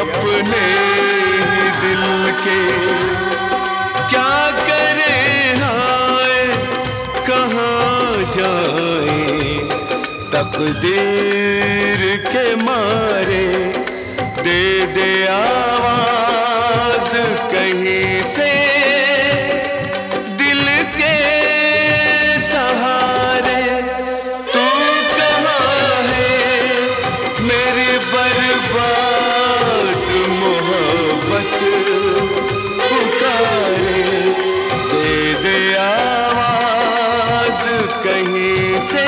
अपने ही दिल के। क्या करें हाय, कहाँ जाए? तकदीर के मारे दे दे आवाज़ कहीं से